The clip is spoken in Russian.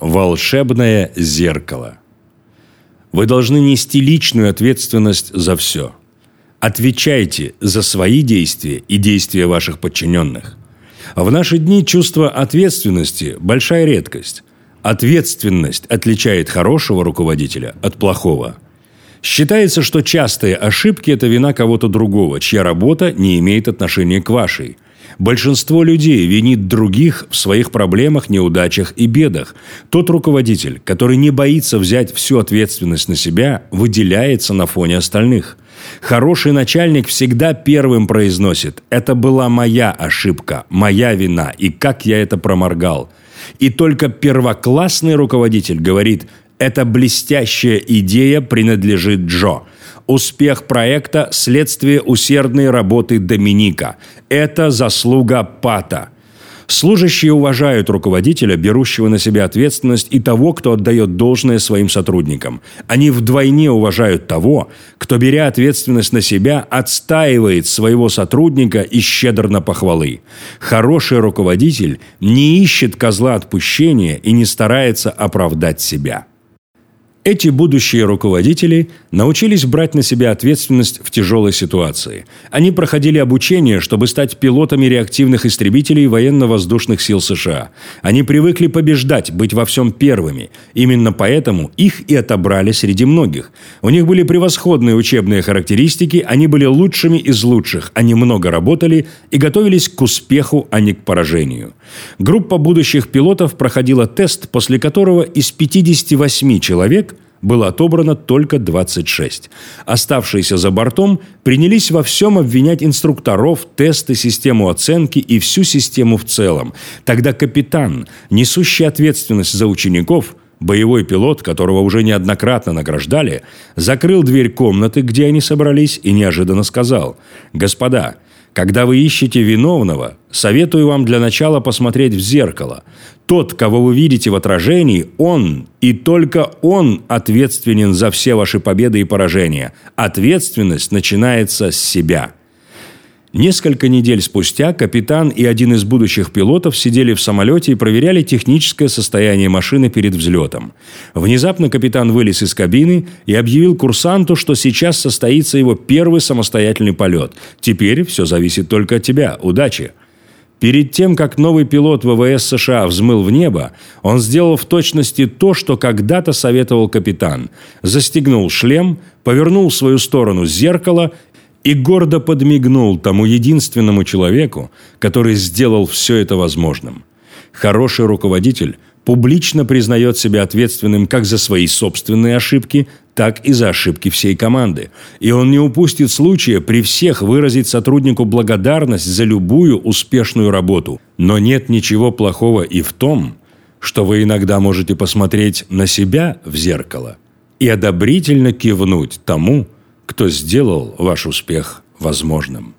Волшебное зеркало. Вы должны нести личную ответственность за все. Отвечайте за свои действия и действия ваших подчиненных. В наши дни чувство ответственности – большая редкость. Ответственность отличает хорошего руководителя от плохого. Считается, что частые ошибки – это вина кого-то другого, чья работа не имеет отношения к вашей – Большинство людей винит других в своих проблемах, неудачах и бедах. Тот руководитель, который не боится взять всю ответственность на себя, выделяется на фоне остальных. Хороший начальник всегда первым произносит «это была моя ошибка, моя вина, и как я это проморгал». И только первоклассный руководитель говорит «эта блестящая идея принадлежит Джо». Успех проекта – следствие усердной работы Доминика. Это заслуга Пата. Служащие уважают руководителя, берущего на себя ответственность, и того, кто отдает должное своим сотрудникам. Они вдвойне уважают того, кто, беря ответственность на себя, отстаивает своего сотрудника и щедр на похвалы. Хороший руководитель не ищет козла отпущения и не старается оправдать себя. Эти будущие руководители научились брать на себя ответственность в тяжелой ситуации. Они проходили обучение, чтобы стать пилотами реактивных истребителей военно-воздушных сил США. Они привыкли побеждать, быть во всем первыми. Именно поэтому их и отобрали среди многих. У них были превосходные учебные характеристики, они были лучшими из лучших, они много работали и готовились к успеху, а не к поражению. Группа будущих пилотов проходила тест, после которого из 58 человек было отобрано только 26. Оставшиеся за бортом принялись во всем обвинять инструкторов, тесты, систему оценки и всю систему в целом. Тогда капитан, несущий ответственность за учеников, боевой пилот, которого уже неоднократно награждали, закрыл дверь комнаты, где они собрались, и неожиданно сказал «Господа, когда вы ищете виновного, советую вам для начала посмотреть в зеркало. Тот, кого вы видите в отражении, он, и только он ответственен за все ваши победы и поражения. Ответственность начинается с себя. Несколько недель спустя капитан и один из будущих пилотов сидели в самолете и проверяли техническое состояние машины перед взлетом. Внезапно капитан вылез из кабины и объявил курсанту, что сейчас состоится его первый самостоятельный полет. «Теперь все зависит только от тебя. Удачи!» Перед тем, как новый пилот ВВС США взмыл в небо, он сделал в точности то, что когда-то советовал капитан. Застегнул шлем, повернул в свою сторону зеркало и гордо подмигнул тому единственному человеку, который сделал все это возможным. Хороший руководитель публично признает себя ответственным как за свои собственные ошибки, так и за ошибки всей команды. И он не упустит случая при всех выразить сотруднику благодарность за любую успешную работу. Но нет ничего плохого и в том, что вы иногда можете посмотреть на себя в зеркало и одобрительно кивнуть тому, кто сделал ваш успех возможным.